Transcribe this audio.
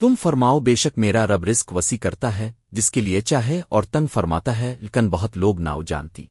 تم فرماؤ بے شک میرا رب رزق وسیع کرتا ہے، جس کے لیے چاہے اور تنگ فرماتا ہے، لیکن بہت لوگ ناؤ جانتی۔